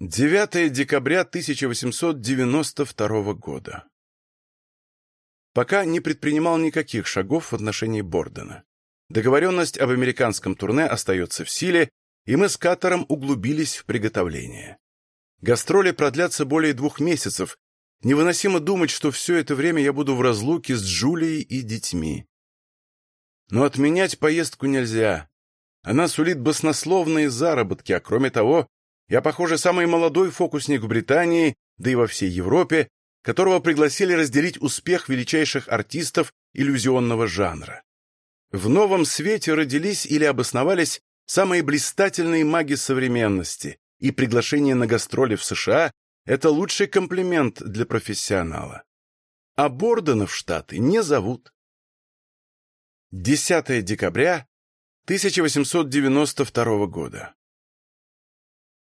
9 декабря 1892 года. Пока не предпринимал никаких шагов в отношении Бордена. Договоренность об американском турне остается в силе, и мы с Каттером углубились в приготовление. Гастроли продлятся более двух месяцев. Невыносимо думать, что все это время я буду в разлуке с Джулией и детьми. Но отменять поездку нельзя. Она сулит баснословные заработки, а кроме того, я, похоже, самый молодой фокусник в Британии, да и во всей Европе, которого пригласили разделить успех величайших артистов иллюзионного жанра. В новом свете родились или обосновались самые блистательные маги современности, и приглашение на гастроли в США – это лучший комплимент для профессионала. А Бордена в Штаты не зовут. 10 декабря 1892 года.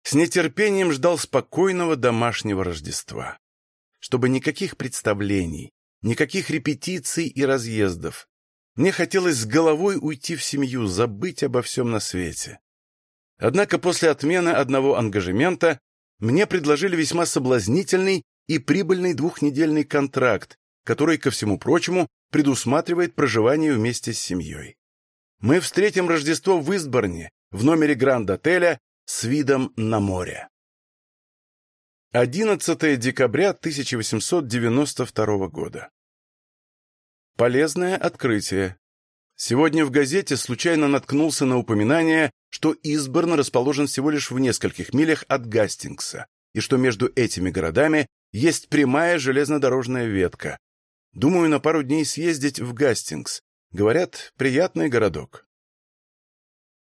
С нетерпением ждал спокойного домашнего Рождества. Чтобы никаких представлений, никаких репетиций и разъездов. Мне хотелось с головой уйти в семью, забыть обо всем на свете. Однако после отмены одного ангажемента мне предложили весьма соблазнительный и прибыльный двухнедельный контракт, который, ко всему прочему, предусматривает проживание вместе с семьей. Мы встретим Рождество в Истборне, в номере Гранд-отеля с видом на море. 11 декабря 1892 года. Полезное открытие. Сегодня в газете случайно наткнулся на упоминание, что Изборн расположен всего лишь в нескольких милях от Гастингса, и что между этими городами есть прямая железнодорожная ветка. Думаю, на пару дней съездить в Гастингс. Говорят, приятный городок.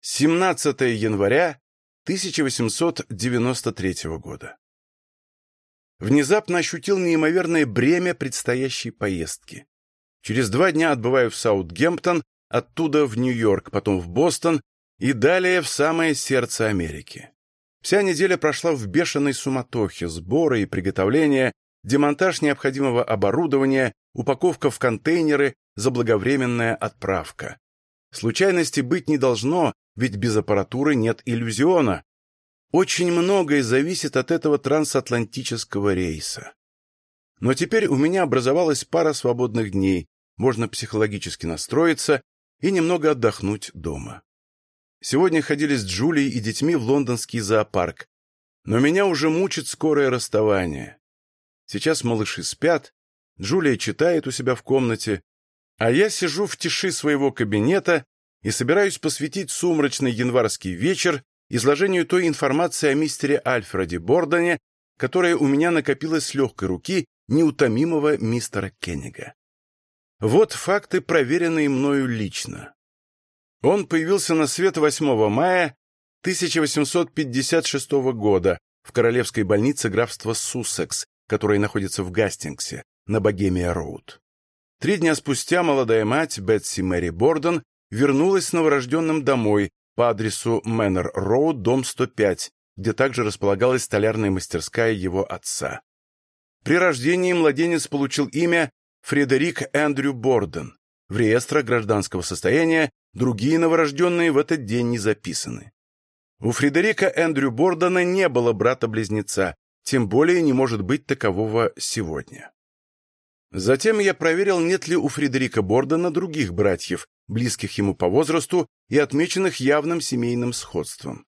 17 января 1893 года. Внезапно ощутил неимоверное бремя предстоящей поездки. Через два дня отбываю в Саутгемптон, оттуда в Нью-Йорк, потом в Бостон и далее в самое сердце Америки. Вся неделя прошла в бешеной суматохе, сборы и приготовления, демонтаж необходимого оборудования, упаковка в контейнеры, заблаговременная отправка. Случайности быть не должно, ведь без аппаратуры нет иллюзиона. Очень многое зависит от этого трансатлантического рейса. Но теперь у меня образовалась пара свободных дней, можно психологически настроиться и немного отдохнуть дома. Сегодня ходили с Джулией и детьми в лондонский зоопарк, но меня уже мучит скорое расставание. Сейчас малыши спят, Джулия читает у себя в комнате, а я сижу в тиши своего кабинета и собираюсь посвятить сумрачный январский вечер изложению той информации о мистере Альфреде Бордоне, которая у меня накопилась с легкой руки неутомимого мистера Кеннига. Вот факты, проверенные мною лично. Он появился на свет 8 мая 1856 года в королевской больнице графства Суссекс, которая находится в Гастингсе, на Богемия-Роуд. Три дня спустя молодая мать Бетси Мэри Бордон вернулась с новорожденным домой по адресу Мэннер Роуд, дом 105, где также располагалась столярная мастерская его отца. При рождении младенец получил имя Фредерик Эндрю Борден. В реестре гражданского состояния другие новорожденные в этот день не записаны. У Фредерика Эндрю Бордена не было брата-близнеца, тем более не может быть такового сегодня. Затем я проверил, нет ли у Фредерика Бордена других братьев, близких ему по возрасту и отмеченных явным семейным сходством.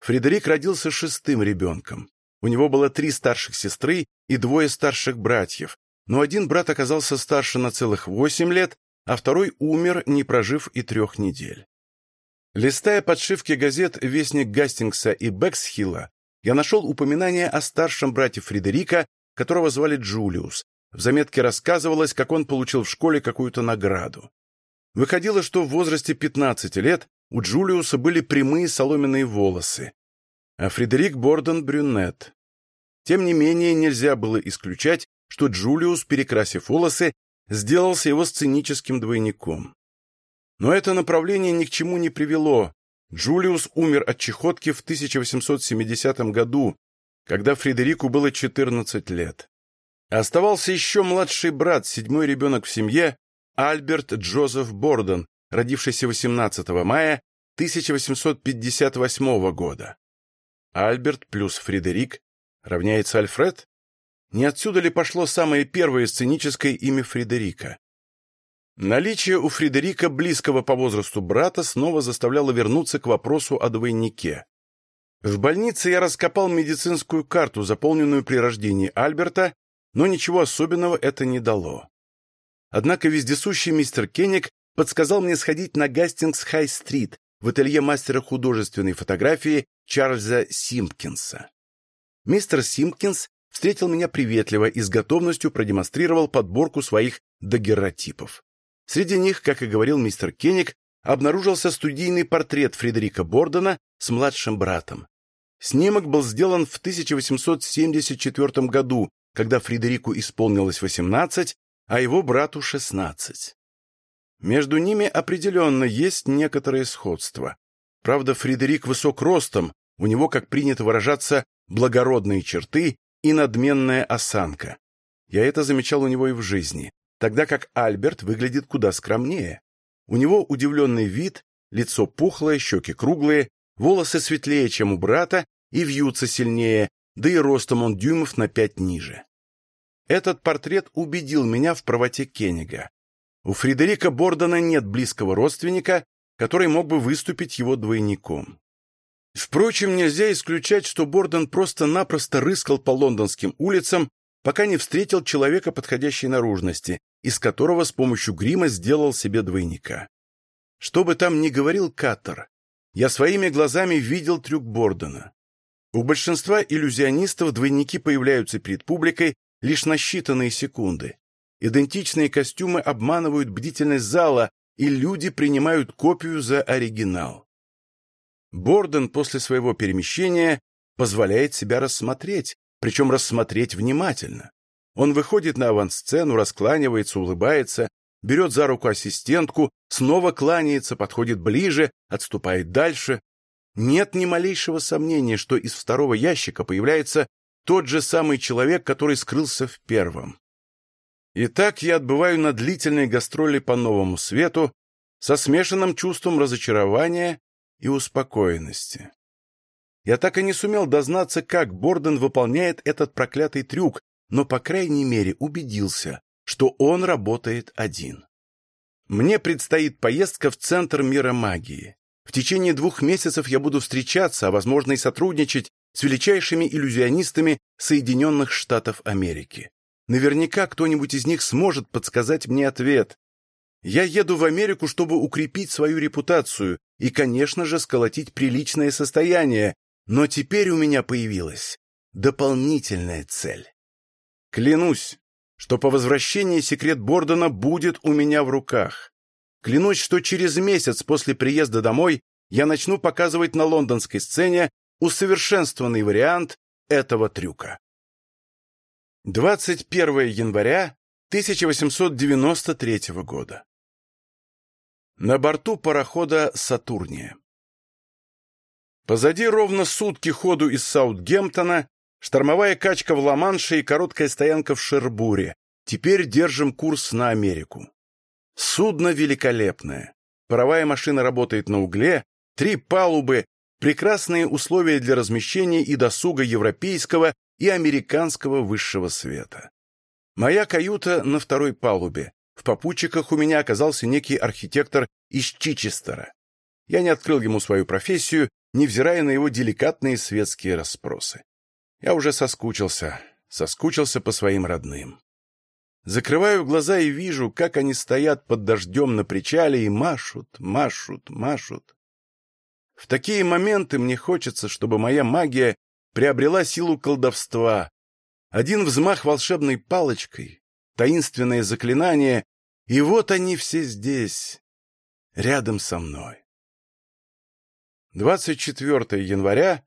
Фредерик родился шестым ребенком. У него было три старших сестры и двое старших братьев, но один брат оказался старше на целых восемь лет, а второй умер, не прожив и трех недель. Листая подшивки газет «Вестник Гастингса» и «Бэксхилла», я нашел упоминание о старшем брате Фредерика, которого звали Джулиус. В заметке рассказывалось, как он получил в школе какую-то награду. Выходило, что в возрасте 15 лет у Джулиуса были прямые соломенные волосы, а Фредерик Борден — брюнет. Тем не менее, нельзя было исключать, что Джулиус, перекрасив волосы, сделался его сценическим двойником. Но это направление ни к чему не привело. Джулиус умер от чехотки в 1870 году, когда Фредерику было 14 лет. Оставался еще младший брат, седьмой ребенок в семье, Альберт Джозеф Борден, родившийся 18 мая 1858 года. Альберт плюс Фредерик равняется Альфред? Не отсюда ли пошло самое первое сценическое имя Фредерика? Наличие у Фредерика близкого по возрасту брата снова заставляло вернуться к вопросу о двойнике. В больнице я раскопал медицинскую карту, заполненную при рождении Альберта, но ничего особенного это не дало. Однако вездесущий мистер Кенник подсказал мне сходить на Гастингс-Хай-стрит в ателье мастера художественной фотографии Чарльза Симпкинса. Мистер Симпкинс встретил меня приветливо и с готовностью продемонстрировал подборку своих дагерротипов. Среди них, как и говорил мистер Кенник, обнаружился студийный портрет Фредерика Бордена с младшим братом. Снимок был сделан в 1874 году, когда Фредерику исполнилось 18, а его брату 16. Между ними определенно есть некоторое сходство. Правда, Фредерик высок ростом, у него, как принято выражаться, благородные черты и надменная осанка. Я это замечал у него и в жизни тогда как Альберт выглядит куда скромнее. У него удивленный вид, лицо пухлое, щеки круглые, волосы светлее, чем у брата, и вьются сильнее, да и ростом он дюймов на пять ниже. Этот портрет убедил меня в правоте Кеннига. У Фредерика Бордона нет близкого родственника, который мог бы выступить его двойником. Впрочем, нельзя исключать, что Бордон просто-напросто рыскал по лондонским улицам пока не встретил человека подходящей наружности, из которого с помощью грима сделал себе двойника. Что бы там ни говорил Каттер, я своими глазами видел трюк Бордона. У большинства иллюзионистов двойники появляются перед публикой лишь на считанные секунды. Идентичные костюмы обманывают бдительность зала, и люди принимают копию за оригинал. Борден после своего перемещения позволяет себя рассмотреть, причем рассмотреть внимательно. Он выходит на авансцену, раскланивается, улыбается, берет за руку ассистентку, снова кланяется, подходит ближе, отступает дальше. Нет ни малейшего сомнения, что из второго ящика появляется тот же самый человек, который скрылся в первом. Итак, я отбываю на длительной гастроли по новому свету со смешанным чувством разочарования и успокоенности. Я так и не сумел дознаться, как Борден выполняет этот проклятый трюк, но, по крайней мере, убедился, что он работает один. Мне предстоит поездка в Центр мира магии. В течение двух месяцев я буду встречаться, а, возможно, и сотрудничать с величайшими иллюзионистами Соединенных Штатов Америки. Наверняка кто-нибудь из них сможет подсказать мне ответ. Я еду в Америку, чтобы укрепить свою репутацию и, конечно же, сколотить приличное состояние, но теперь у меня появилась дополнительная цель. Клянусь, что по возвращении секрет Бордона будет у меня в руках. Клянусь, что через месяц после приезда домой я начну показывать на лондонской сцене усовершенствованный вариант этого трюка. 21 января 1893 года. На борту парохода «Сатурния». Позади ровно сутки ходу из Саутгемптона, штормовая качка в Ла-Манше и короткая стоянка в Шербуре. Теперь держим курс на Америку. Судно великолепное. Паровая машина работает на угле, три палубы, прекрасные условия для размещения и досуга европейского и американского высшего света. Моя каюта на второй палубе. В попутчиках у меня оказался некий архитектор из Чичестера. Я не открыл ему свою профессию, невзирая на его деликатные светские расспросы. Я уже соскучился, соскучился по своим родным. Закрываю глаза и вижу, как они стоят под дождем на причале и машут, машут, машут. В такие моменты мне хочется, чтобы моя магия приобрела силу колдовства. Один взмах волшебной палочкой, таинственное заклинание, и вот они все здесь, рядом со мной. 24 января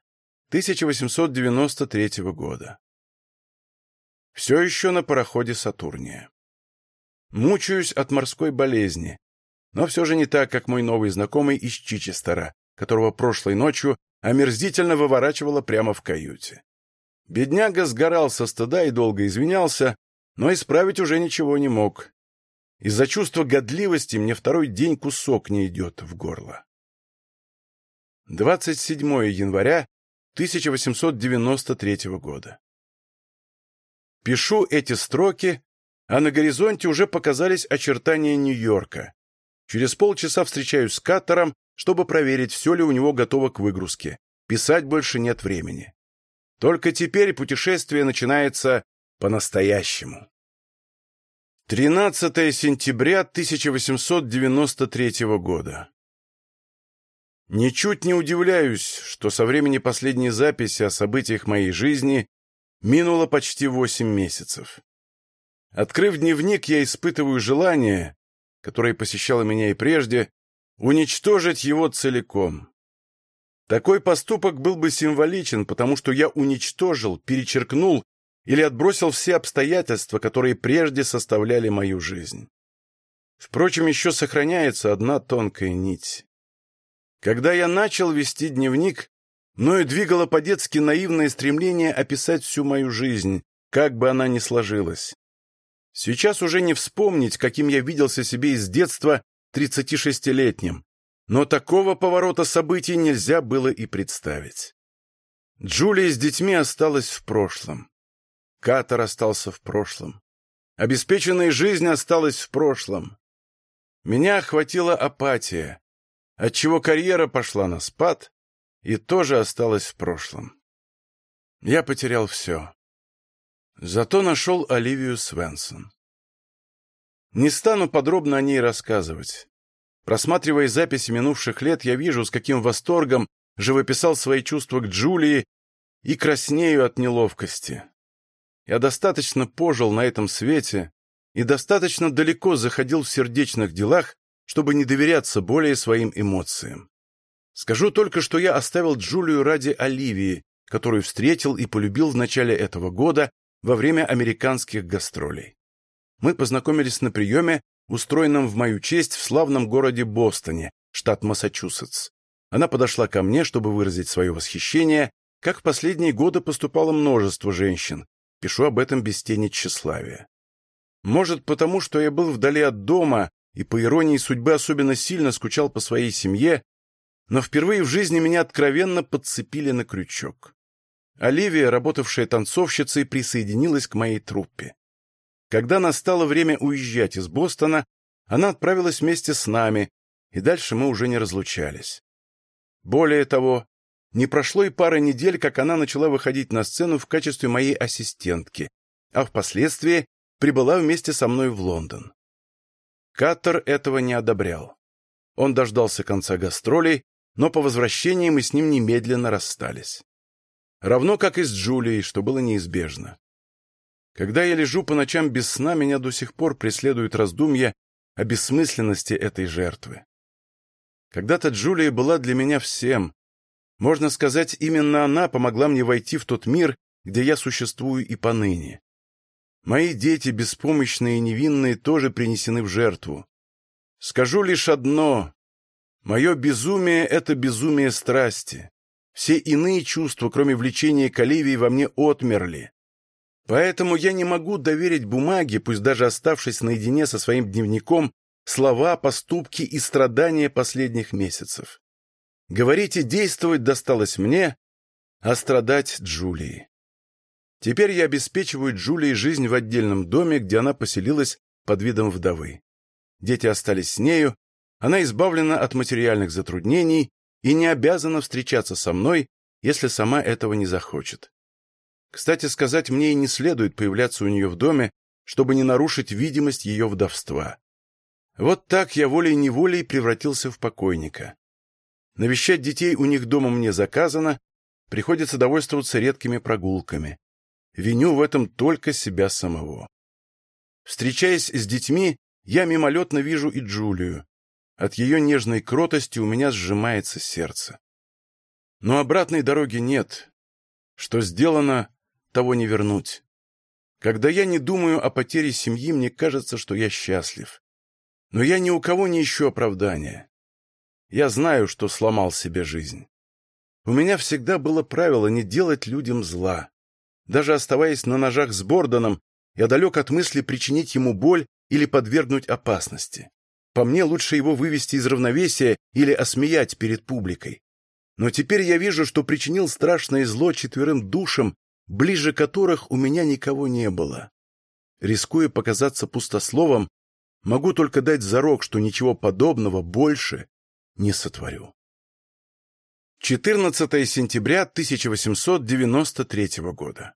1893 года. Все еще на пароходе «Сатурния». Мучаюсь от морской болезни, но все же не так, как мой новый знакомый из Чичестера, которого прошлой ночью омерзительно выворачивало прямо в каюте. Бедняга сгорал со стыда и долго извинялся, но исправить уже ничего не мог. Из-за чувства годливости мне второй день кусок не идет в горло. 27 января 1893 года. Пишу эти строки, а на горизонте уже показались очертания Нью-Йорка. Через полчаса встречаюсь с Каттером, чтобы проверить, все ли у него готово к выгрузке. Писать больше нет времени. Только теперь путешествие начинается по-настоящему. 13 сентября 1893 года. Ничуть не удивляюсь, что со времени последней записи о событиях моей жизни минуло почти восемь месяцев. Открыв дневник, я испытываю желание, которое посещало меня и прежде, уничтожить его целиком. Такой поступок был бы символичен, потому что я уничтожил, перечеркнул или отбросил все обстоятельства, которые прежде составляли мою жизнь. Впрочем, еще сохраняется одна тонкая нить. Когда я начал вести дневник, мною двигало по-детски наивное стремление описать всю мою жизнь, как бы она ни сложилась. Сейчас уже не вспомнить, каким я виделся себе из детства 36-летним, но такого поворота событий нельзя было и представить. Джулия с детьми осталась в прошлом. Катер остался в прошлом. Обеспеченная жизнь осталась в прошлом. Меня охватила апатия, отчего карьера пошла на спад и тоже осталась в прошлом. Я потерял все. Зато нашел Оливию Свенсон. Не стану подробно о ней рассказывать. Просматривая записи минувших лет, я вижу, с каким восторгом живописал свои чувства к Джулии и краснею от неловкости. Я достаточно пожил на этом свете и достаточно далеко заходил в сердечных делах, чтобы не доверяться более своим эмоциям. Скажу только, что я оставил Джулию ради Оливии, которую встретил и полюбил в начале этого года во время американских гастролей. Мы познакомились на приеме, устроенном в мою честь в славном городе Бостоне, штат Массачусетс. Она подошла ко мне, чтобы выразить свое восхищение, как в последние годы поступало множество женщин, Пишу об этом без тени тщеславия. Может, потому что я был вдали от дома и, по иронии судьбы, особенно сильно скучал по своей семье, но впервые в жизни меня откровенно подцепили на крючок. Оливия, работавшая танцовщицей, присоединилась к моей труппе. Когда настало время уезжать из Бостона, она отправилась вместе с нами, и дальше мы уже не разлучались. Более того, не прошло и пары недель, как она начала выходить на сцену в качестве моей ассистентки, а впоследствии прибыла вместе со мной в Лондон. Каттер этого не одобрял. Он дождался конца гастролей, но по возвращении мы с ним немедленно расстались. Равно как и с Джулией, что было неизбежно. Когда я лежу по ночам без сна, меня до сих пор преследуют раздумья о бессмысленности этой жертвы. Когда-то Джулия была для меня всем, можно сказать, именно она помогла мне войти в тот мир, где я существую и поныне. Мои дети, беспомощные и невинные, тоже принесены в жертву. Скажу лишь одно. Мое безумие — это безумие страсти. Все иные чувства, кроме влечения к Оливии, во мне отмерли. Поэтому я не могу доверить бумаге, пусть даже оставшись наедине со своим дневником, слова, поступки и страдания последних месяцев. Говорить и действовать досталось мне, а страдать Джулии. Теперь я обеспечиваю Джулии жизнь в отдельном доме, где она поселилась под видом вдовы. Дети остались с нею, она избавлена от материальных затруднений и не обязана встречаться со мной, если сама этого не захочет. Кстати сказать, мне и не следует появляться у нее в доме, чтобы не нарушить видимость ее вдовства. Вот так я волей-неволей превратился в покойника. Навещать детей у них дома мне заказано, приходится довольствоваться редкими прогулками. Виню в этом только себя самого. Встречаясь с детьми, я мимолетно вижу и Джулию. От ее нежной кротости у меня сжимается сердце. Но обратной дороги нет. Что сделано, того не вернуть. Когда я не думаю о потере семьи, мне кажется, что я счастлив. Но я ни у кого не ищу оправдания. Я знаю, что сломал себе жизнь. У меня всегда было правило не делать людям зла. Даже оставаясь на ножах с Бордоном, я далек от мысли причинить ему боль или подвергнуть опасности. По мне лучше его вывести из равновесия или осмеять перед публикой. Но теперь я вижу, что причинил страшное зло четверым душам, ближе которых у меня никого не было. Рискуя показаться пустословом, могу только дать зарок, что ничего подобного больше не сотворю. 14 сентября 1893 года.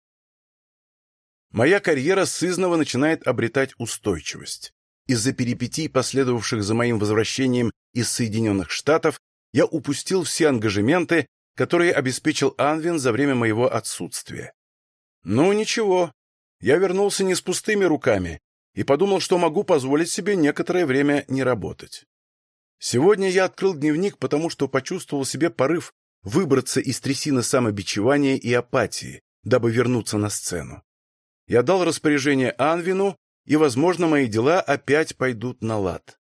Моя карьера сызново начинает обретать устойчивость. Из-за перипетий, последовавших за моим возвращением из Соединенных Штатов, я упустил все ангажементы, которые обеспечил Анвин за время моего отсутствия. Ну, ничего, я вернулся не с пустыми руками и подумал, что могу позволить себе некоторое время не работать. Сегодня я открыл дневник, потому что почувствовал себе порыв выбраться из трясины самобичевания и апатии, дабы вернуться на сцену. Я дал распоряжение Анвину, и, возможно, мои дела опять пойдут на лад.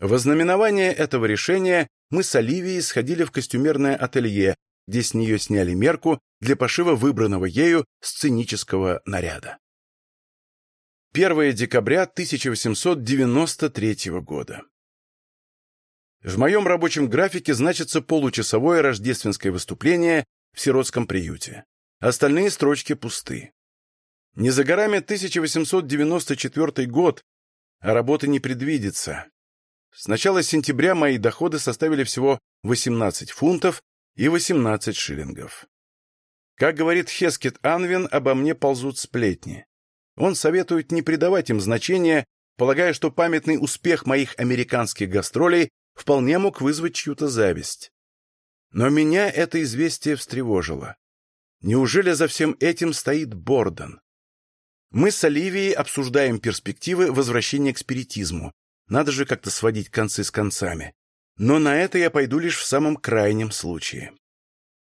В ознаменование этого решения мы с Оливией сходили в костюмерное ателье, где с нее сняли мерку для пошива выбранного ею сценического наряда. 1 декабря 1893 года. В моем рабочем графике значится получасовое рождественское выступление в сиротском приюте. Остальные строчки пусты. Не за горами 1894 год, а работы не предвидится. С начала сентября мои доходы составили всего 18 фунтов и 18 шиллингов. Как говорит Хескет Анвин, обо мне ползут сплетни. Он советует не придавать им значения, полагая, что памятный успех моих американских гастролей вполне мог вызвать чью-то зависть. Но меня это известие встревожило. Неужели за всем этим стоит Борден? Мы с Оливией обсуждаем перспективы возвращения к спиритизму. Надо же как-то сводить концы с концами. Но на это я пойду лишь в самом крайнем случае.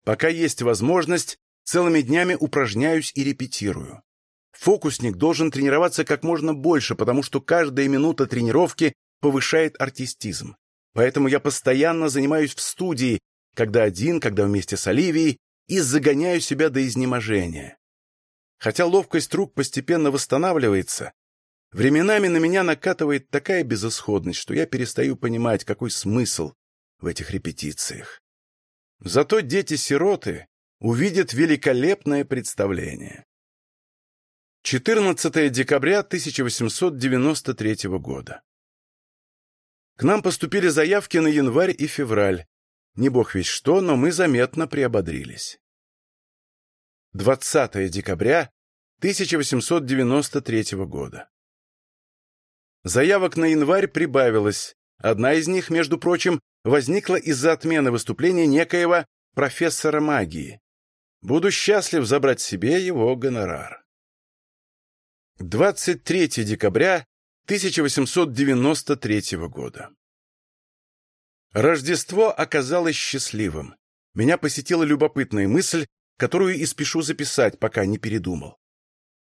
Пока есть возможность, целыми днями упражняюсь и репетирую. Фокусник должен тренироваться как можно больше, потому что каждая минута тренировки повышает артистизм. Поэтому я постоянно занимаюсь в студии, когда один, когда вместе с Оливией, и загоняю себя до изнеможения. Хотя ловкость рук постепенно восстанавливается, временами на меня накатывает такая безысходность, что я перестаю понимать, какой смысл в этих репетициях. Зато дети-сироты увидят великолепное представление. 14 декабря 1893 года. К нам поступили заявки на январь и февраль. Не бог весь что, но мы заметно приободрились. 20 декабря 1893 года. Заявок на январь прибавилось. Одна из них, между прочим, возникла из-за отмены выступления некоего профессора магии. Буду счастлив забрать себе его гонорар. 23 декабря 1893 года. Рождество оказалось счастливым. Меня посетила любопытная мысль, которую и спешу записать, пока не передумал.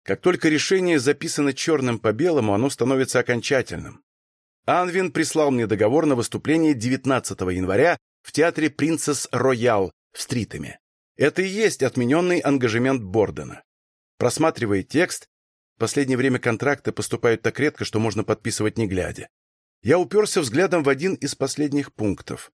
Как только решение записано черным по белому, оно становится окончательным. Анвин прислал мне договор на выступление 19 января в театре «Принцесс Роял» в Стритами. Это и есть отмененный ангажемент Бордена. Просматривая текст, в последнее время контракты поступают так редко, что можно подписывать не глядя. Я уперся взглядом в один из последних пунктов.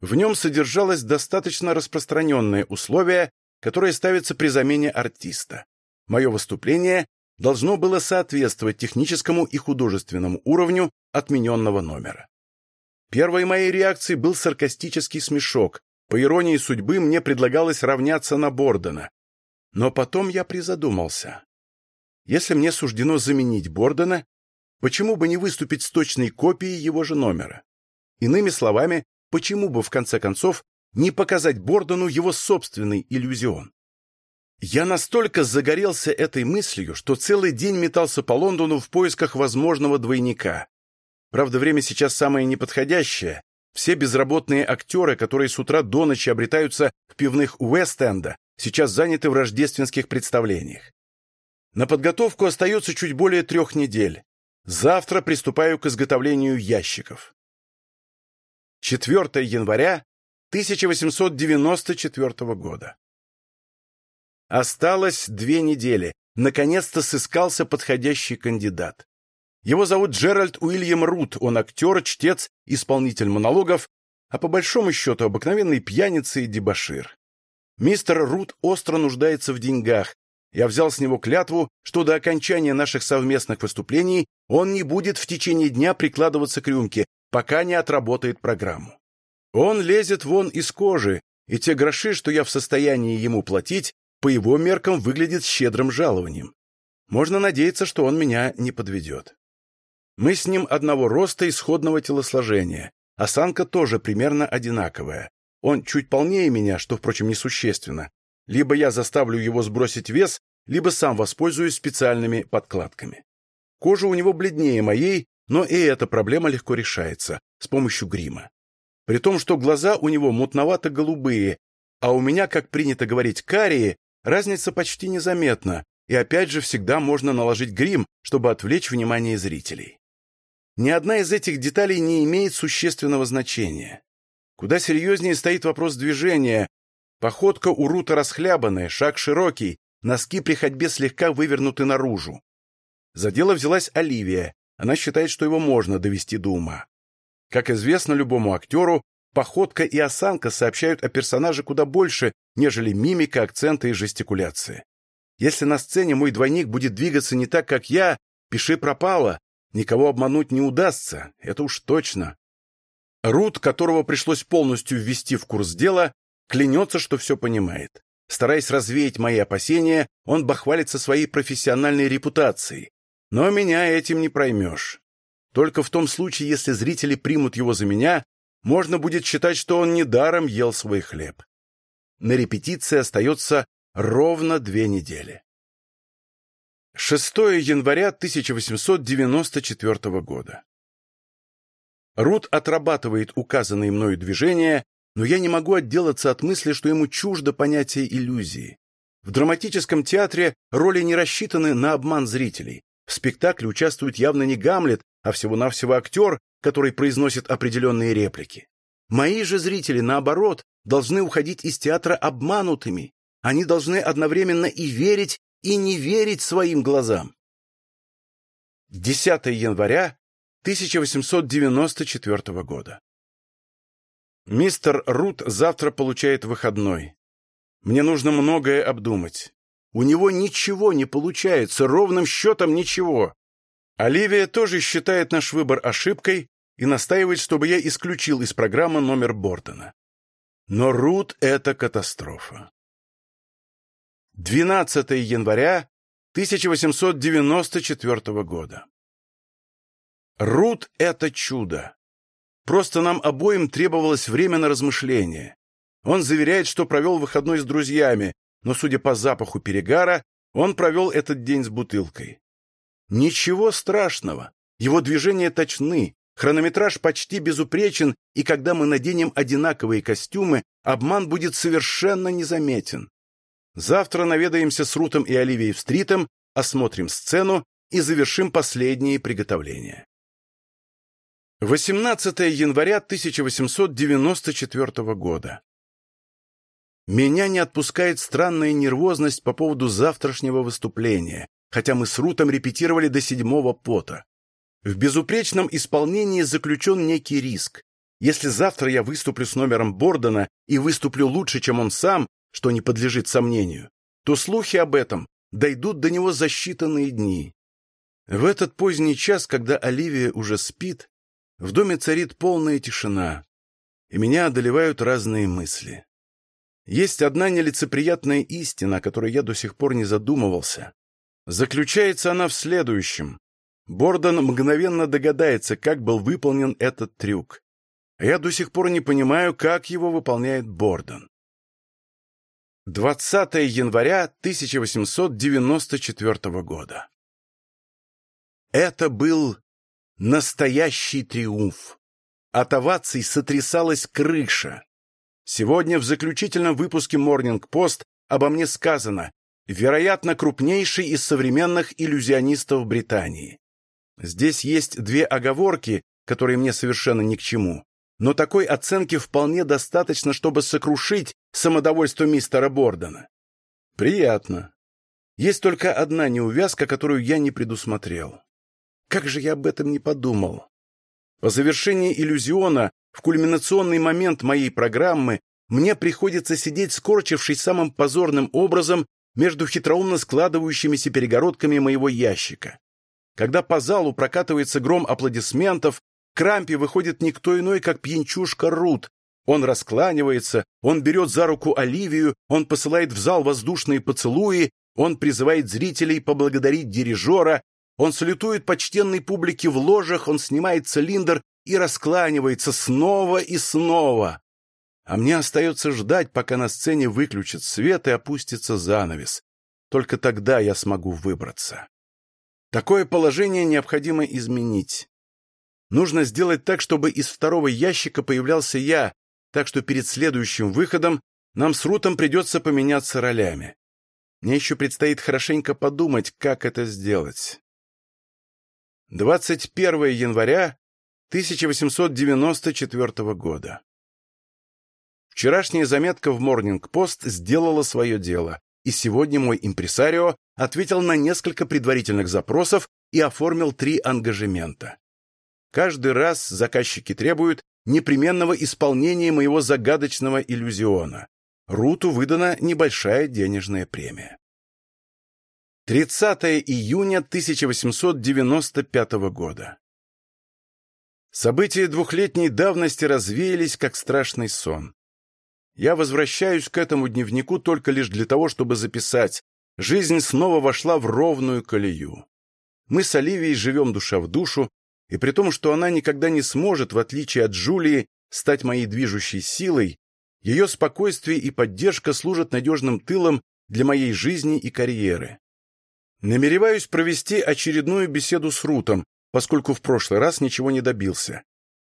В нем содержалось достаточно распространенное условие, которое ставится при замене артиста. Мое выступление должно было соответствовать техническому и художественному уровню отмененного номера. Первой моей реакцией был саркастический смешок. По иронии судьбы мне предлагалось равняться на Бордена. Но потом я призадумался. Если мне суждено заменить Бордена, почему бы не выступить с точной копией его же номера? Иными словами, почему бы в конце концов не показать Бордену его собственный иллюзион? Я настолько загорелся этой мыслью, что целый день метался по Лондону в поисках возможного двойника. Правда, время сейчас самое неподходящее. Все безработные актеры, которые с утра до ночи обретаются в пивных Уэст-Энда, сейчас заняты в рождественских представлениях. На подготовку остается чуть более трех недель. Завтра приступаю к изготовлению ящиков. 4 января 1894 года. Осталось две недели. Наконец-то сыскался подходящий кандидат. Его зовут Джеральд Уильям Рут, он актер, чтец, исполнитель монологов, а по большому счету обыкновенный пьяница и дебошир. Мистер Рут остро нуждается в деньгах. Я взял с него клятву, что до окончания наших совместных выступлений он не будет в течение дня прикладываться к рюмке, пока не отработает программу. Он лезет вон из кожи, и те гроши, что я в состоянии ему платить, по его меркам выглядят щедрым жалованием. Можно надеяться, что он меня не подведет. Мы с ним одного роста и сходного телосложения. Осанка тоже примерно одинаковая. Он чуть полнее меня, что, впрочем, несущественно. Либо я заставлю его сбросить вес, либо сам воспользуюсь специальными подкладками. Кожа у него бледнее моей, но и эта проблема легко решается с помощью грима. При том, что глаза у него мутновато-голубые, а у меня, как принято говорить, карие, разница почти незаметна, и опять же всегда можно наложить грим, чтобы отвлечь внимание зрителей. Ни одна из этих деталей не имеет существенного значения. Куда серьезнее стоит вопрос движения. Походка у Рута расхлябанная, шаг широкий, носки при ходьбе слегка вывернуты наружу. За дело взялась Оливия. Она считает, что его можно довести до ума. Как известно любому актеру, походка и осанка сообщают о персонаже куда больше, нежели мимика, акценты и жестикуляции. Если на сцене мой двойник будет двигаться не так, как я, пиши пропало, никого обмануть не удастся, это уж точно. Рут, которого пришлось полностью ввести в курс дела, клянется, что все понимает. Стараясь развеять мои опасения, он бахвалится своей профессиональной репутацией. Но меня этим не проймешь. Только в том случае, если зрители примут его за меня, можно будет считать, что он недаром ел свой хлеб. На репетиции остается ровно две недели. 6 января 1894 года. Рут отрабатывает указанные мною движения, но я не могу отделаться от мысли, что ему чуждо понятие иллюзии. В драматическом театре роли не рассчитаны на обман зрителей. В спектакле участвует явно не Гамлет, а всего-навсего актер, который произносит определенные реплики. Мои же зрители, наоборот, должны уходить из театра обманутыми. Они должны одновременно и верить, и не верить своим глазам. 10 января 1894 года. Мистер Рут завтра получает выходной. Мне нужно многое обдумать. У него ничего не получается, ровным счетом ничего. Оливия тоже считает наш выбор ошибкой и настаивает, чтобы я исключил из программы номер Бортона. Но Рут — это катастрофа. 12 января 1894 года. Рут — это чудо. Просто нам обоим требовалось время на размышление. Он заверяет, что провел выходной с друзьями, но, судя по запаху перегара, он провел этот день с бутылкой. Ничего страшного. Его движения точны, хронометраж почти безупречен, и когда мы наденем одинаковые костюмы, обман будет совершенно незаметен. Завтра наведаемся с Рутом и Оливией в стритом, осмотрим сцену и завершим последние приготовления. 18 января 1894 года. Меня не отпускает странная нервозность по поводу завтрашнего выступления, хотя мы с Рутом репетировали до седьмого пота. В безупречном исполнении заключен некий риск. Если завтра я выступлю с номером Бордона и выступлю лучше, чем он сам, что не подлежит сомнению, то слухи об этом дойдут до него за считанные дни. В этот поздний час, когда Оливия уже спит, в доме царит полная тишина, и меня одолевают разные мысли. Есть одна нелицеприятная истина, о которой я до сих пор не задумывался. Заключается она в следующем. Бордон мгновенно догадается, как был выполнен этот трюк. Я до сих пор не понимаю, как его выполняет Бордон. 20 января 1894 года. Это был настоящий триумф. От оваций сотрясалась крыша. Сегодня в заключительном выпуске Morning Post обо мне сказано «Вероятно, крупнейший из современных иллюзионистов Британии». Здесь есть две оговорки, которые мне совершенно ни к чему но такой оценки вполне достаточно, чтобы сокрушить самодовольство мистера Бордона. Приятно. Есть только одна неувязка, которую я не предусмотрел. Как же я об этом не подумал? По завершении иллюзиона в кульминационный момент моей программы мне приходится сидеть, скорчившись самым позорным образом между хитроумно складывающимися перегородками моего ящика. Когда по залу прокатывается гром аплодисментов, к рампе выходит никто иной, как пьянчушка Рут. Он раскланивается, он берет за руку Оливию, он посылает в зал воздушные поцелуи, он призывает зрителей поблагодарить дирижера, он салютует почтенной публике в ложах, он снимает цилиндр и раскланивается снова и снова. А мне остается ждать, пока на сцене выключат свет и опустится занавес. Только тогда я смогу выбраться. Такое положение необходимо изменить. Нужно сделать так, чтобы из второго ящика появлялся я, так что перед следующим выходом нам с Рутом придется поменяться ролями. Мне еще предстоит хорошенько подумать, как это сделать. 21 января 1894 года. Вчерашняя заметка в Морнинг-Пост сделала свое дело, и сегодня мой импресарио ответил на несколько предварительных запросов и оформил три ангажемента. Каждый раз заказчики требуют непременного исполнения моего загадочного иллюзиона. Руту выдана небольшая денежная премия. 30 июня 1895 года. События двухлетней давности развеялись, как страшный сон. Я возвращаюсь к этому дневнику только лишь для того, чтобы записать. Жизнь снова вошла в ровную колею. Мы с Оливией живем душа в душу, и при том, что она никогда не сможет, в отличие от Джулии, стать моей движущей силой, ее спокойствие и поддержка служат надежным тылом для моей жизни и карьеры. Намереваюсь провести очередную беседу с Рутом, поскольку в прошлый раз ничего не добился.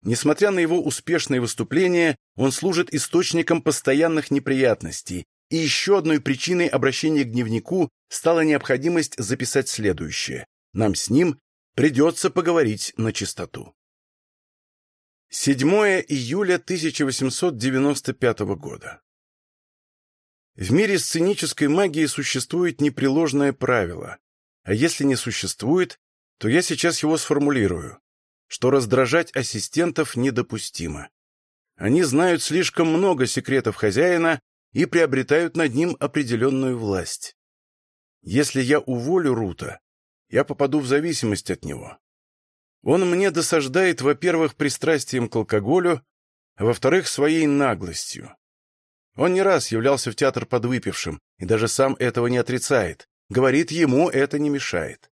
Несмотря на его успешные выступления, он служит источником постоянных неприятностей, и еще одной причиной обращения к дневнику стала необходимость записать следующее. Нам с ним придется поговорить на чистоту. 7 июля 1895 года. В мире сценической магии существует непреложное правило, а если не существует, то я сейчас его сформулирую что раздражать ассистентов недопустимо. Они знают слишком много секретов хозяина и приобретают над ним определенную власть. Если я уволю Рута, я попаду в зависимость от него. Он мне досаждает, во-первых, пристрастием к алкоголю, а во-вторых, своей наглостью. Он не раз являлся в театр подвыпившим, и даже сам этого не отрицает. Говорит, ему это не мешает.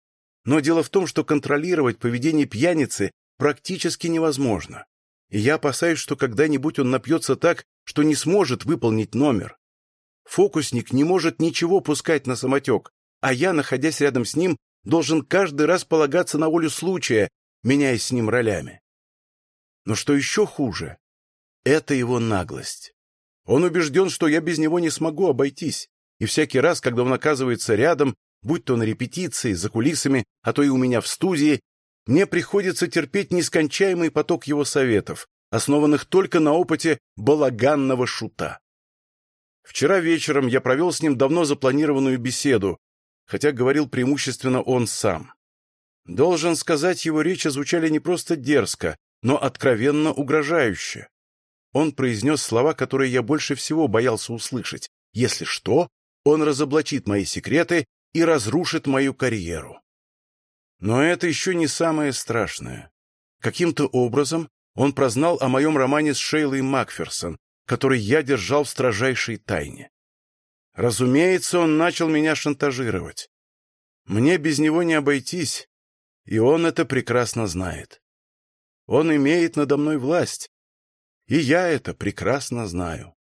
Но дело в том, что контролировать поведение пьяницы практически невозможно. И я опасаюсь, что когда-нибудь он напьется так, что не сможет выполнить номер. Фокусник не может ничего пускать на самотек, а я, находясь рядом с ним, должен каждый раз полагаться на волю случая, меняясь с ним ролями. Но что еще хуже, это его наглость. Он убежден, что я без него не смогу обойтись, и всякий раз, когда он оказывается рядом, будь то на репетиции, за кулисами, а то и у меня в студии, мне приходится терпеть нескончаемый поток его советов, основанных только на опыте балаганного шута. Вчера вечером я провел с ним давно запланированную беседу, хотя говорил преимущественно он сам. Должен сказать, его речи звучали не просто дерзко, но откровенно угрожающе. Он произнес слова, которые я больше всего боялся услышать. Если что, он разоблачит мои секреты и разрушит мою карьеру. Но это еще не самое страшное. Каким-то образом он прознал о моем романе с Шейлой Макферсон, который я держал в строжайшей тайне. Разумеется, он начал меня шантажировать. Мне без него не обойтись, и он это прекрасно знает. Он имеет надо мной власть, и я это прекрасно знаю.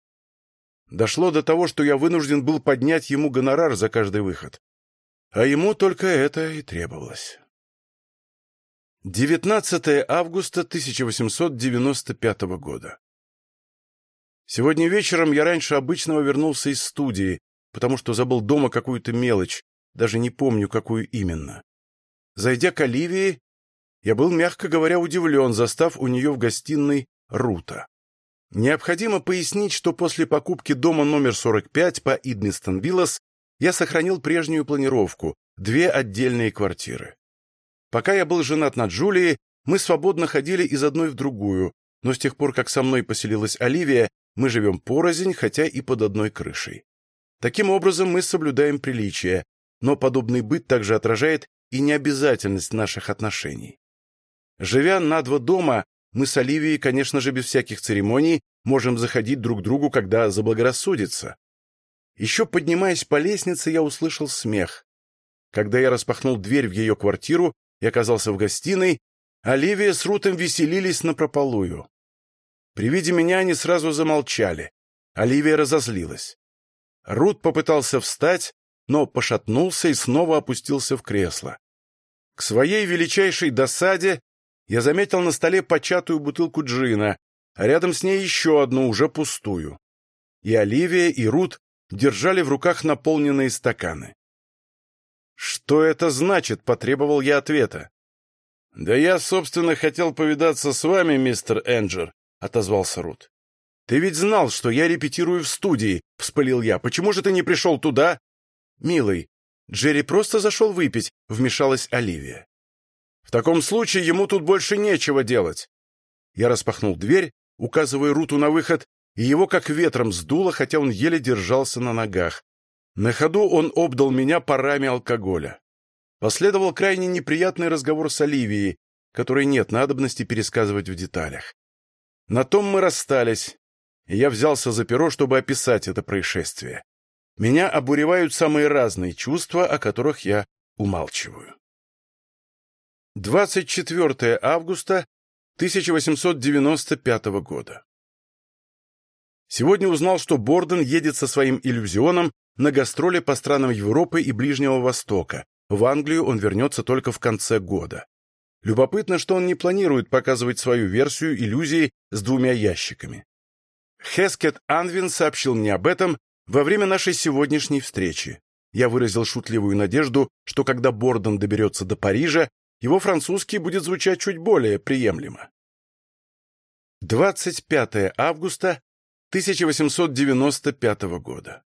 Дошло до того, что я вынужден был поднять ему гонорар за каждый выход. А ему только это и требовалось. 19 августа 1895 года. Сегодня вечером я раньше обычного вернулся из студии, потому что забыл дома какую-то мелочь, даже не помню, какую именно. Зайдя к Оливии, я был, мягко говоря, удивлен, застав у нее в гостиной Рута. Необходимо пояснить, что после покупки дома номер 45 по Идмистон-Виллас я сохранил прежнюю планировку – две отдельные квартиры. Пока я был женат на Джулии, мы свободно ходили из одной в другую, но с тех пор, как со мной поселилась Оливия, мы живем порознь, хотя и под одной крышей. Таким образом, мы соблюдаем приличия, но подобный быт также отражает и необязательность наших отношений. Живя на два дома, мы с Оливией, конечно же, без всяких церемоний, можем заходить друг к другу, когда заблагорассудится. Еще поднимаясь по лестнице, я услышал смех. Когда я распахнул дверь в ее квартиру и оказался в гостиной, Оливия с Рутом веселились напропалую. При виде меня они сразу замолчали. Оливия разозлилась. Рут попытался встать, но пошатнулся и снова опустился в кресло. К своей величайшей досаде я заметил на столе початую бутылку джина, а рядом с ней еще одну, уже пустую. И Оливия, и Рут держали в руках наполненные стаканы. «Что это значит?» — потребовал я ответа. «Да я, собственно, хотел повидаться с вами, мистер Энджер», — отозвался Рут. «Ты ведь знал, что я репетирую в студии», — вспылил я. «Почему же ты не пришел туда?» «Милый, Джерри просто зашел выпить», — вмешалась Оливия. «В таком случае ему тут больше нечего делать». Я распахнул дверь, указывая Руту на выход, и его как ветром сдуло, хотя он еле держался на ногах. На ходу он обдал меня парами алкоголя. Последовал крайне неприятный разговор с Оливией, который нет надобности пересказывать в деталях. На том мы расстались, и я взялся за перо, чтобы описать это происшествие. Меня обуревают самые разные чувства, о которых я умалчиваю. 24 августа 1895 года. Сегодня узнал, что Борден едет со своим иллюзионом на гастроли по странам Европы и Ближнего Востока. В Англию он вернется только в конце года. Любопытно, что он не планирует показывать свою версию иллюзии с двумя ящиками. Хескет Анвин сообщил мне об этом во время нашей сегодняшней встречи. Я выразил шутливую надежду, что когда Борден доберется до Парижа, его французский будет звучать чуть более приемлемо. 25 августа 1895 года.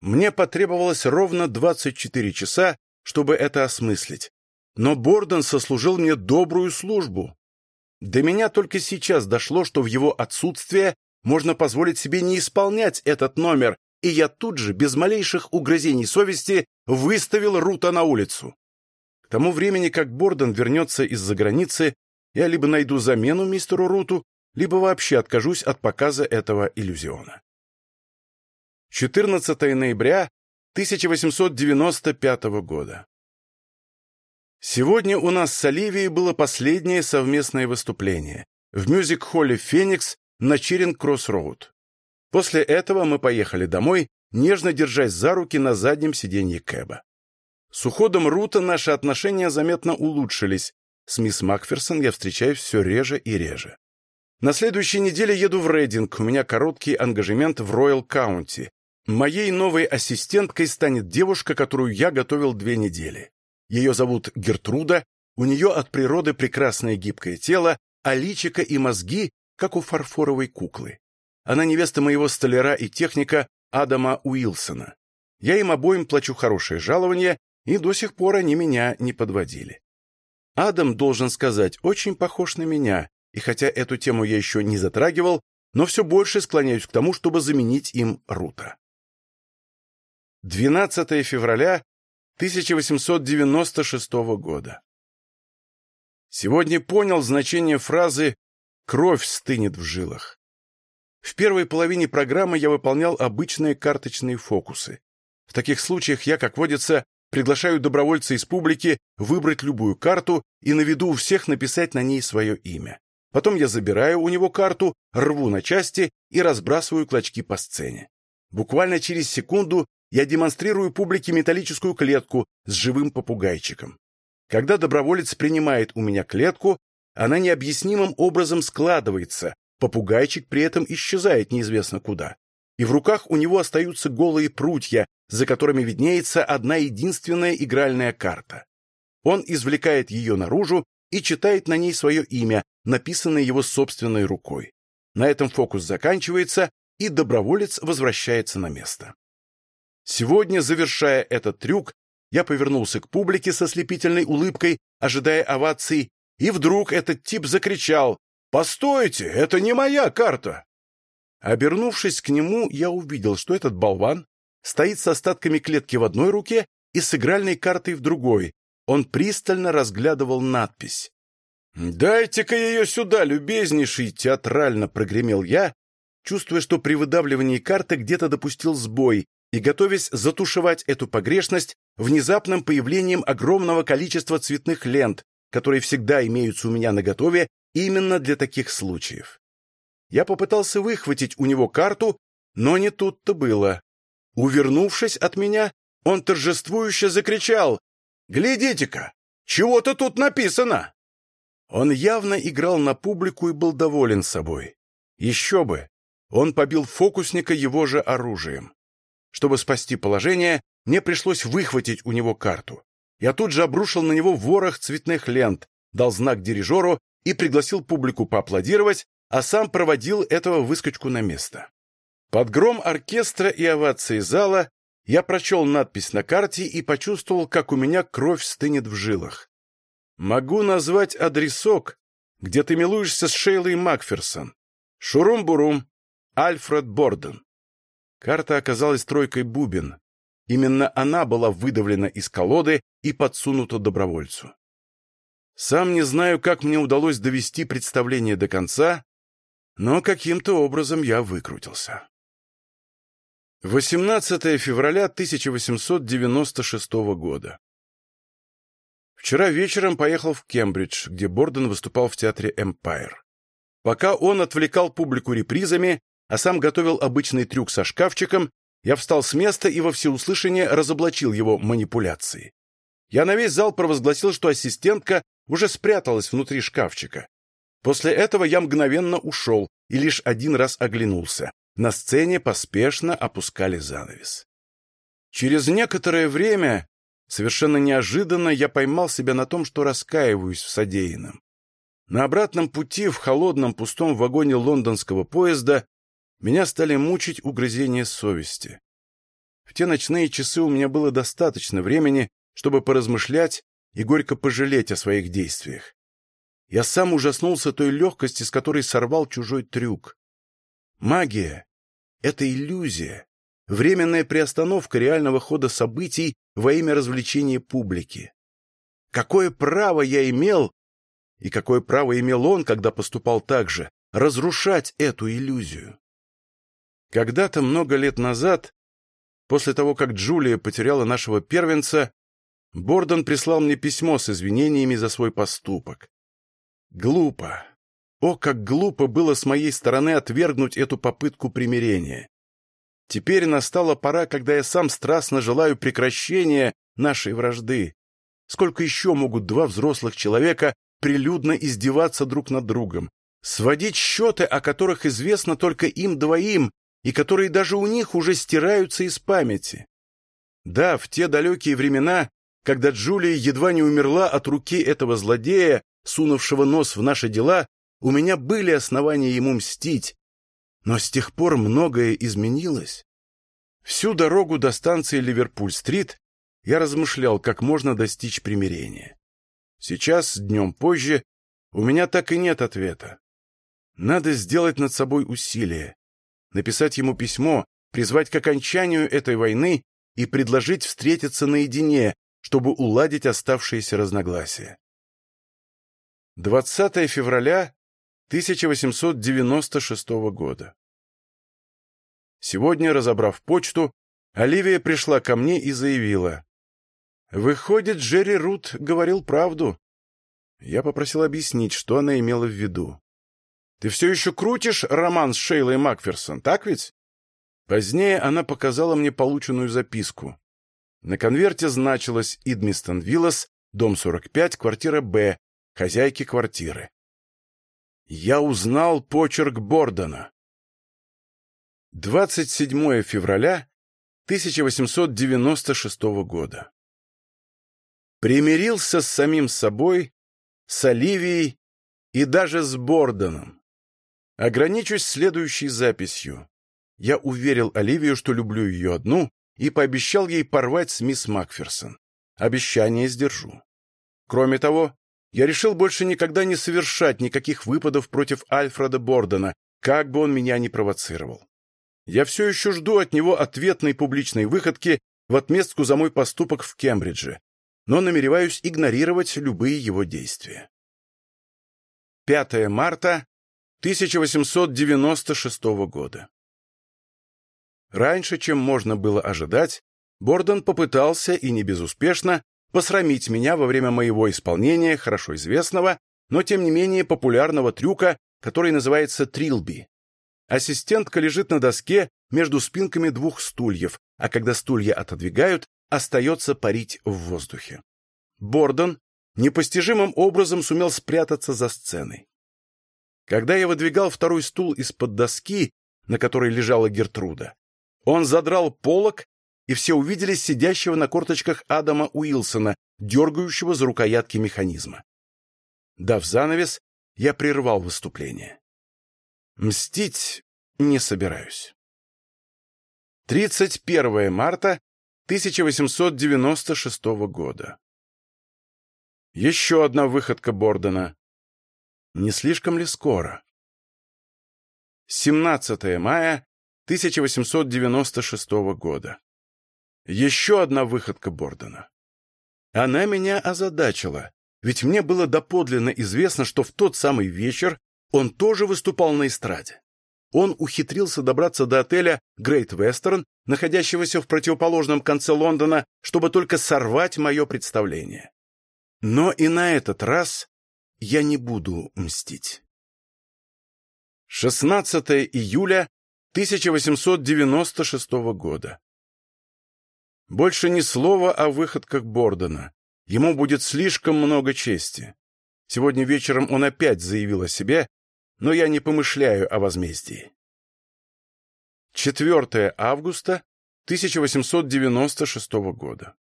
Мне потребовалось ровно 24 часа, чтобы это осмыслить. Но Борден сослужил мне добрую службу. До меня только сейчас дошло, что в его отсутствие можно позволить себе не исполнять этот номер, и я тут же, без малейших угрызений совести, выставил Рута на улицу. К тому времени, как Борден вернется из-за границы, я либо найду замену мистеру Руту, либо вообще откажусь от показа этого иллюзиона. 14 ноября 1895 года. Сегодня у нас с Оливией было последнее совместное выступление в мюзик-холле «Феникс» на Чаринг-Кросс-Роуд. После этого мы поехали домой, нежно держась за руки на заднем сиденье кэба. С уходом Рута наши отношения заметно улучшились. С мисс Макферсон я встречаюсь все реже и реже. На следующей неделе еду в Рейдинг, у меня короткий ангажемент в Royal County. Моей новой ассистенткой станет девушка, которую я готовил две недели. Ее зовут Гертруда, у нее от природы прекрасное гибкое тело, а личико и мозги, как у фарфоровой куклы. Она невеста моего столяра и техника Адама Уилсона. Я им обоим плачу хорошее жалование, и до сих пор они меня не подводили. Адам, должен сказать, очень похож на меня, и хотя эту тему я еще не затрагивал, но все больше склоняюсь к тому, чтобы заменить им Рута. 12 февраля 1896 года. Сегодня понял значение фразы «кровь стынет в жилах». В первой половине программы я выполнял обычные карточные фокусы. В таких случаях я, как водится, приглашаю добровольца из публики выбрать любую карту и на виду у всех написать на ней свое имя. Потом я забираю у него карту, рву на части и разбрасываю клочки по сцене. Буквально через секунду я демонстрирую публике металлическую клетку с живым попугайчиком. Когда доброволец принимает у меня клетку, она необъяснимым образом складывается, попугайчик при этом исчезает неизвестно куда. И в руках у него остаются голые прутья, за которыми виднеется одна единственная игральная карта. Он извлекает ее наружу и читает на ней свое имя, написанное его собственной рукой. На этом фокус заканчивается, и доброволец возвращается на место. Сегодня, завершая этот трюк, я повернулся к публике со слепительной улыбкой, ожидая оваций, и вдруг этот тип закричал «Постойте, это не моя карта!» Обернувшись к нему, я увидел, что этот болван стоит с остатками клетки в одной руке и с игральной картой в другой. Он пристально разглядывал надпись. «Дайте-ка ее сюда, любезнейший!» — театрально прогремел я, чувствуя, что при выдавливании карты где-то допустил сбой и готовясь затушевать эту погрешность внезапным появлением огромного количества цветных лент, которые всегда имеются у меня наготове именно для таких случаев. Я попытался выхватить у него карту, но не тут-то было. Увернувшись от меня, он торжествующе закричал «Глядите-ка, чего-то тут написано!» Он явно играл на публику и был доволен собой. Еще бы! Он побил фокусника его же оружием. Чтобы спасти положение, мне пришлось выхватить у него карту. Я тут же обрушил на него ворох цветных лент, дал знак дирижеру и пригласил публику поаплодировать, а сам проводил этого выскочку на место. Под гром оркестра и овации зала я прочел надпись на карте и почувствовал, как у меня кровь стынет в жилах. Могу назвать адресок, где ты милуешься с Шейлой Макферсон. Шурум-бурум, Альфред Борден. Карта оказалась тройкой бубен. Именно она была выдавлена из колоды и подсунута добровольцу. Сам не знаю, как мне удалось довести представление до конца, но каким-то образом я выкрутился. 18 февраля 1896 года. Вчера вечером поехал в Кембридж, где Борден выступал в театре «Эмпайр». Пока он отвлекал публику репризами, а сам готовил обычный трюк со шкафчиком, я встал с места и во всеуслышание разоблачил его манипуляции. Я на весь зал провозгласил, что ассистентка уже спряталась внутри шкафчика. После этого я мгновенно ушел и лишь один раз оглянулся. На сцене поспешно опускали занавес. Через некоторое время Совершенно неожиданно я поймал себя на том, что раскаиваюсь в содеянном. На обратном пути в холодном пустом вагоне лондонского поезда меня стали мучить угрызения совести. В те ночные часы у меня было достаточно времени, чтобы поразмышлять и горько пожалеть о своих действиях. Я сам ужаснулся той легкости, с которой сорвал чужой трюк. Магия — это иллюзия, временная приостановка реального хода событий во имя развлечения публики. Какое право я имел, и какое право имел он, когда поступал так же, разрушать эту иллюзию? Когда-то, много лет назад, после того, как Джулия потеряла нашего первенца, Бордон прислал мне письмо с извинениями за свой поступок. Глупо. О, как глупо было с моей стороны отвергнуть эту попытку примирения. Теперь настала пора, когда я сам страстно желаю прекращения нашей вражды. Сколько еще могут два взрослых человека прилюдно издеваться друг над другом, сводить счеты, о которых известно только им двоим, и которые даже у них уже стираются из памяти? Да, в те далекие времена, когда Джулия едва не умерла от руки этого злодея, сунувшего нос в наши дела, у меня были основания ему мстить, но с тех пор многое изменилось. Всю дорогу до станции Ливерпуль-стрит я размышлял, как можно достичь примирения. Сейчас, днем позже, у меня так и нет ответа. Надо сделать над собой усилие, написать ему письмо, призвать к окончанию этой войны и предложить встретиться наедине, чтобы уладить оставшиеся разногласия. 20 февраля 1896 года. Сегодня, разобрав почту, Оливия пришла ко мне и заявила. «Выходит, Джерри Рут говорил правду». Я попросил объяснить, что она имела в виду. «Ты все еще крутишь роман с Шейлой Макферсон, так ведь?» Позднее она показала мне полученную записку. На конверте значилось «Идмистон Виллас, дом 45, квартира Б, хозяйки квартиры» я узнал почерк Бордона. 27 февраля 1896 года. Примирился с самим собой, с Оливией и даже с Бордоном. Ограничусь следующей записью. Я уверил Оливию, что люблю ее одну, и пообещал ей порвать с мисс Макферсон. Обещание сдержу. Кроме того, я решил больше никогда не совершать никаких выпадов против Альфреда Бордена, как бы он меня ни провоцировал. Я все еще жду от него ответной публичной выходки в отместку за мой поступок в Кембридже, но намереваюсь игнорировать любые его действия. 5 марта 1896 года. Раньше, чем можно было ожидать, Борден попытался, и не безуспешно, посрамить меня во время моего исполнения хорошо известного, но тем не менее популярного трюка, который называется трилби. Ассистентка лежит на доске между спинками двух стульев, а когда стулья отодвигают, остается парить в воздухе. Бордон непостижимым образом сумел спрятаться за сценой. Когда я выдвигал второй стул из-под доски, на которой лежала Гертруда, он задрал полок, и все увидели сидящего на корточках Адама Уилсона, дергающего за рукоятки механизма. Дав занавес, я прервал выступление. Мстить не собираюсь. 31 марта 1896 года. Еще одна выходка Бордена. Не слишком ли скоро? 17 мая 1896 года. Еще одна выходка Бордена. Она меня озадачила, ведь мне было доподлинно известно, что в тот самый вечер он тоже выступал на эстраде он ухитрился добраться до отеля Great Western, находящегося в противоположном конце Лондона, чтобы только сорвать мое представление. Но и на этот раз я не буду мстить. 16 июля 1896 года. Больше ни слова о выходках Бордена. Ему будет слишком много чести. Сегодня вечером он опять заявил о себе, но я не помышляю о возмездии. 4 августа 1896 года.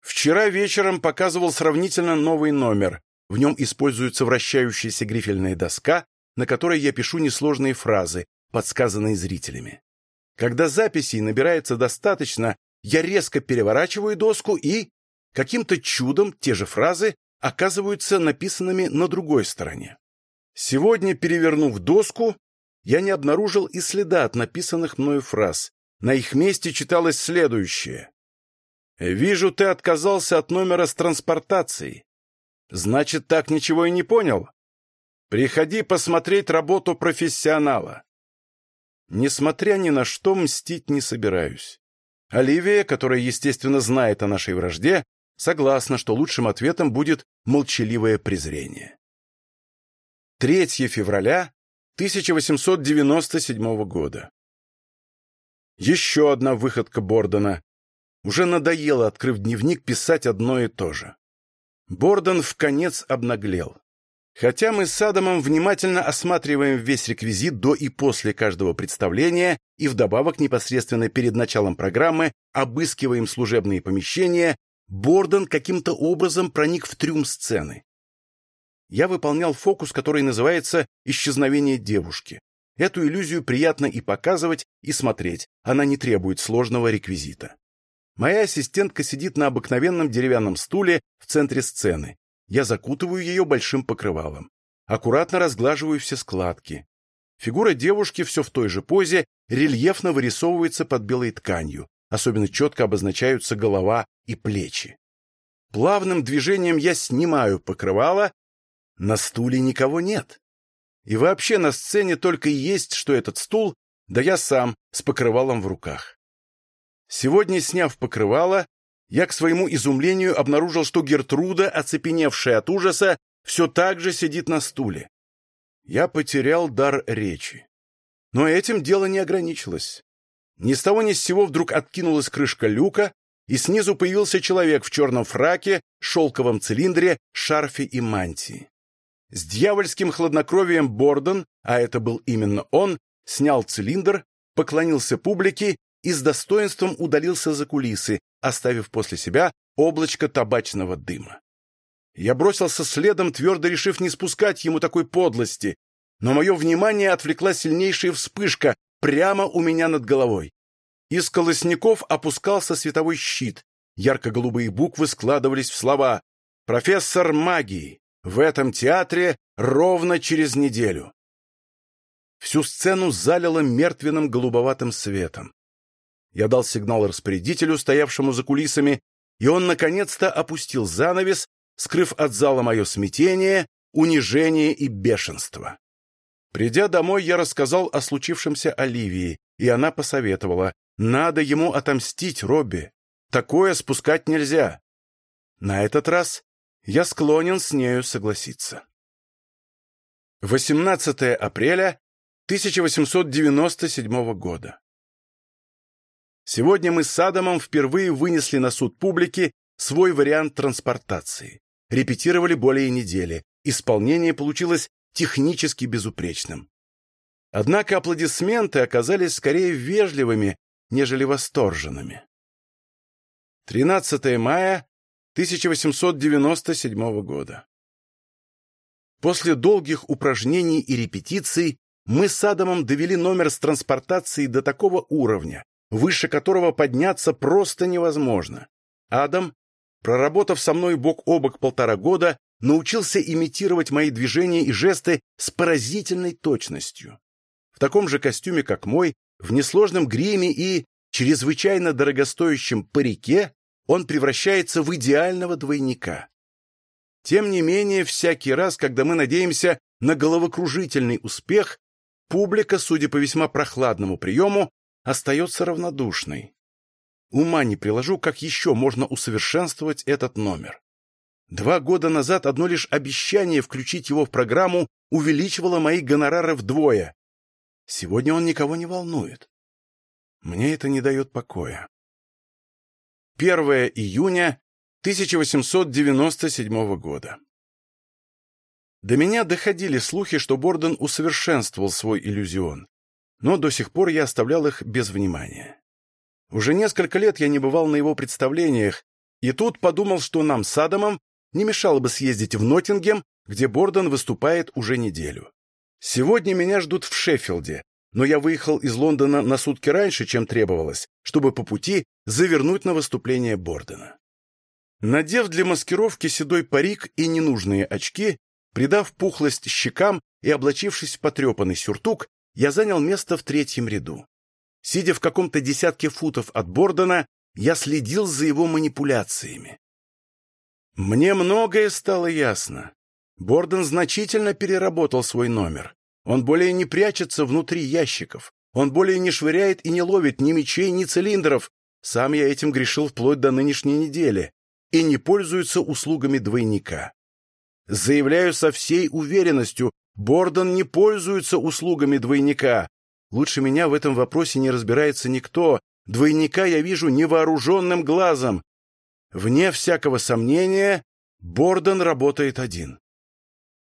Вчера вечером показывал сравнительно новый номер. В нем используется вращающаяся грифельная доска, на которой я пишу несложные фразы, подсказанные зрителями. Когда записей набирается достаточно, я резко переворачиваю доску и, каким-то чудом, те же фразы оказываются написанными на другой стороне. Сегодня, перевернув доску, я не обнаружил и следа от написанных мною фраз. На их месте читалось следующее. «Вижу, ты отказался от номера с транспортацией. Значит, так ничего и не понял? Приходи посмотреть работу профессионала». Несмотря ни на что, мстить не собираюсь. Оливия, которая, естественно, знает о нашей вражде, согласна, что лучшим ответом будет молчаливое презрение. 3 февраля 1897 года. Еще одна выходка Бордона. Уже надоело, открыв дневник, писать одно и то же. Бордон в конец обнаглел. Хотя мы с Адамом внимательно осматриваем весь реквизит до и после каждого представления и вдобавок непосредственно перед началом программы обыскиваем служебные помещения, Бордон каким-то образом проник в трюм сцены я выполнял фокус, который называется «исчезновение девушки». Эту иллюзию приятно и показывать, и смотреть, она не требует сложного реквизита. Моя ассистентка сидит на обыкновенном деревянном стуле в центре сцены. Я закутываю ее большим покрывалом. Аккуратно разглаживаю все складки. Фигура девушки все в той же позе рельефно вырисовывается под белой тканью. Особенно четко обозначаются голова и плечи. Плавным движением я снимаю покрывало на стуле никого нет. И вообще на сцене только и есть, что этот стул, да я сам с покрывалом в руках. Сегодня, сняв покрывало, я к своему изумлению обнаружил, что Гертруда, оцепеневшая от ужаса, все так же сидит на стуле. Я потерял дар речи. Но этим дело не ограничилось. Ни с того ни с сего вдруг откинулась крышка люка, и снизу появился человек в черном фраке, шелковом цилиндре, шарфе и мантии. С дьявольским хладнокровием Бордон, а это был именно он, снял цилиндр, поклонился публике и с достоинством удалился за кулисы, оставив после себя облачко табачного дыма. Я бросился следом, твердо решив не спускать ему такой подлости, но мое внимание отвлекла сильнейшая вспышка прямо у меня над головой. Из колосников опускался световой щит, ярко-голубые буквы складывались в слова Профессор магии. В этом театре ровно через неделю. Всю сцену залило мертвенным голубоватым светом. Я дал сигнал распорядителю, стоявшему за кулисами, и он наконец-то опустил занавес, скрыв от зала мое смятение, унижение и бешенство. Придя домой, я рассказал о случившемся Оливии, и она посоветовала, надо ему отомстить, Робби. Такое спускать нельзя. На этот раз я склонен с нею согласиться. 18 апреля 1897 года. Сегодня мы с Адамом впервые вынесли на суд публики свой вариант транспортации. Репетировали более недели. Исполнение получилось технически безупречным. Однако аплодисменты оказались скорее вежливыми, нежели восторженными. 13 мая 1897 года. После долгих упражнений и репетиций мы с Адамом довели номер с транспортацией до такого уровня, выше которого подняться просто невозможно. Адам, проработав со мной бок о бок полтора года, научился имитировать мои движения и жесты с поразительной точностью. В таком же костюме, как мой, в несложном гриме и чрезвычайно дорогостоящем парике он превращается в идеального двойника. Тем не менее, всякий раз, когда мы надеемся на головокружительный успех, публика, судя по весьма прохладному приему, остается равнодушной. Ума не приложу, как еще можно усовершенствовать этот номер. Два года назад одно лишь обещание включить его в программу увеличивало мои гонорары вдвое. Сегодня он никого не волнует. Мне это не дает покоя. 1 июня 1897 года. До меня доходили слухи, что Борден усовершенствовал свой иллюзион, но до сих пор я оставлял их без внимания. Уже несколько лет я не бывал на его представлениях, и тут подумал, что нам с Адамом не мешало бы съездить в Ноттингем, где Борден выступает уже неделю. Сегодня меня ждут в Шеффилде, но я выехал из Лондона на сутки раньше, чем требовалось, чтобы по пути завернуть на выступление Бордена. Надев для маскировки седой парик и ненужные очки, придав пухлость щекам и облачившись в потрепанный сюртук, я занял место в третьем ряду. Сидя в каком-то десятке футов от Бордена, я следил за его манипуляциями. Мне многое стало ясно. Борден значительно переработал свой номер. Он более не прячется внутри ящиков. Он более не швыряет и не ловит ни мечей, ни цилиндров. Сам я этим грешил вплоть до нынешней недели. И не пользуется услугами двойника. Заявляю со всей уверенностью, Бордон не пользуется услугами двойника. Лучше меня в этом вопросе не разбирается никто. Двойника я вижу невооруженным глазом. Вне всякого сомнения, Бордон работает один.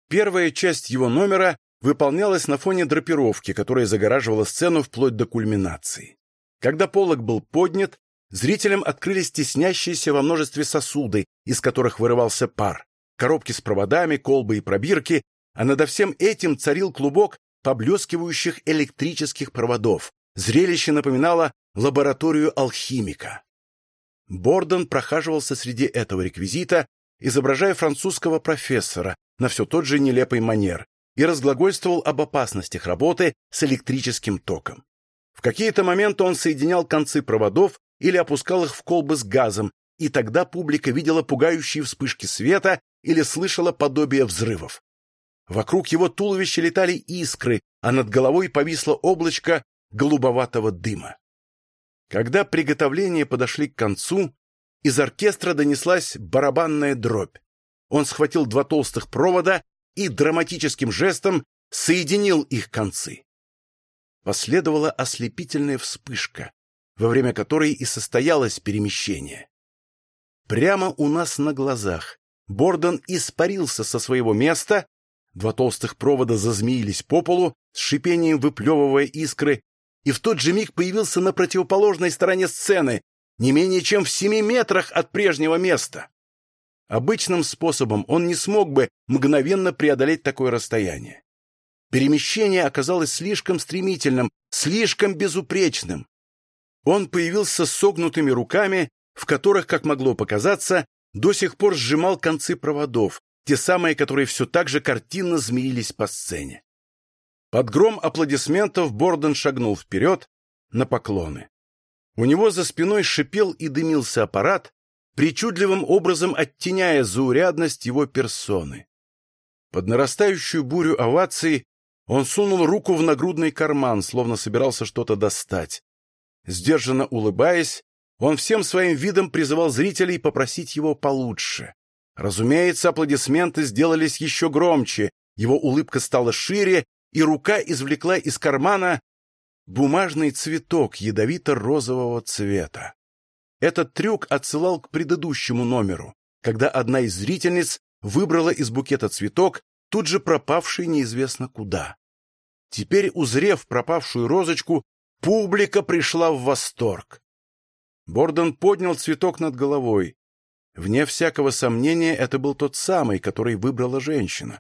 Первая часть его номера выполнялась на фоне драпировки, которая загораживала сцену вплоть до кульминации. Когда полог был поднят, зрителям открылись теснящиеся во множестве сосуды, из которых вырывался пар, коробки с проводами, колбы и пробирки, а над всем этим царил клубок поблескивающих электрических проводов. Зрелище напоминало лабораторию алхимика. Бордон прохаживался среди этого реквизита, изображая французского профессора на все тот же нелепый манер, и разглагольствовал об опасностях работы с электрическим током. В какие-то моменты он соединял концы проводов или опускал их в колбы с газом, и тогда публика видела пугающие вспышки света или слышала подобие взрывов. Вокруг его туловища летали искры, а над головой повисло облачко голубоватого дыма. Когда приготовления подошли к концу, из оркестра донеслась барабанная дробь. Он схватил два толстых провода и драматическим жестом соединил их концы. Последовала ослепительная вспышка, во время которой и состоялось перемещение. Прямо у нас на глазах Бордон испарился со своего места, два толстых провода зазмеились по полу, с шипением выплевывая искры, и в тот же миг появился на противоположной стороне сцены, не менее чем в семи метрах от прежнего места. Обычным способом он не смог бы мгновенно преодолеть такое расстояние. Перемещение оказалось слишком стремительным, слишком безупречным. Он появился с согнутыми руками, в которых, как могло показаться, до сих пор сжимал концы проводов, те самые, которые все так же картинно змеились по сцене. Под гром аплодисментов Борден шагнул вперед на поклоны. У него за спиной шипел и дымился аппарат, причудливым образом оттеняя заурядность его персоны. Под нарастающую бурю оваций он сунул руку в нагрудный карман, словно собирался что-то достать. Сдержанно улыбаясь, он всем своим видом призывал зрителей попросить его получше. Разумеется, аплодисменты сделались еще громче, его улыбка стала шире, и рука извлекла из кармана бумажный цветок ядовито-розового цвета. Этот трюк отсылал к предыдущему номеру, когда одна из зрительниц выбрала из букета цветок, тут же пропавший неизвестно куда. Теперь, узрев пропавшую розочку, публика пришла в восторг. Борден поднял цветок над головой. Вне всякого сомнения, это был тот самый, который выбрала женщина.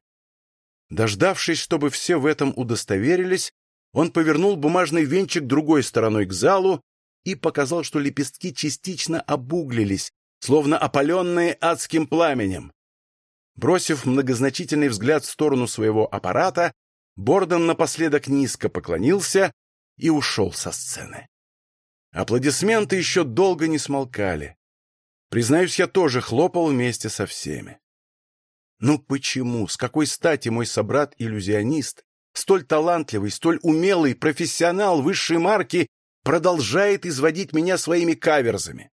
Дождавшись, чтобы все в этом удостоверились, он повернул бумажный венчик другой стороной к залу и показал, что лепестки частично обуглились, словно опаленные адским пламенем. Бросив многозначительный взгляд в сторону своего аппарата, Бордон напоследок низко поклонился и ушел со сцены. Аплодисменты еще долго не смолкали. Признаюсь, я тоже хлопал вместе со всеми. Ну почему, с какой стати мой собрат-иллюзионист, столь талантливый, столь умелый профессионал высшей марки, продолжает изводить меня своими каверзами?